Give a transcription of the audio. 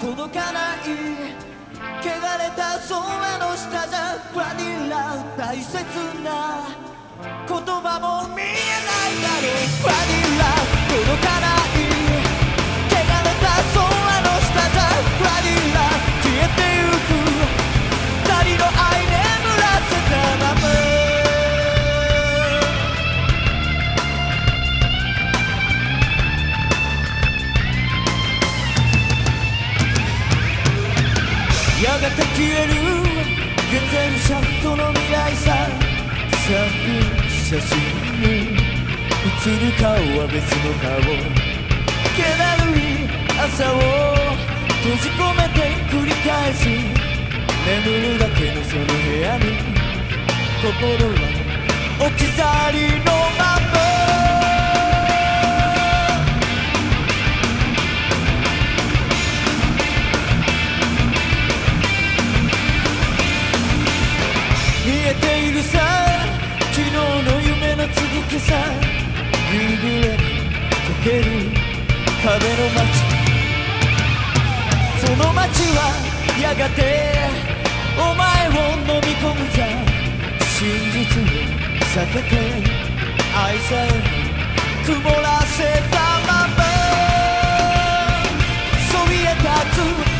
届かない。汚れた空の下じゃバニラ大切な言葉も見えないだろう。バニラ届かない。消えるゲゼルシャフトの未来さ。散布写真に写る顔は別の顔。気だるい朝を閉じ込めて繰り返す。眠るだけのその部屋に。心は置き去りのま。さ夕暮れ溶ける壁の街。その街はやがてお前を飲み込むさ。真実を避けて愛さえ曇らせたまま。そびえ立つ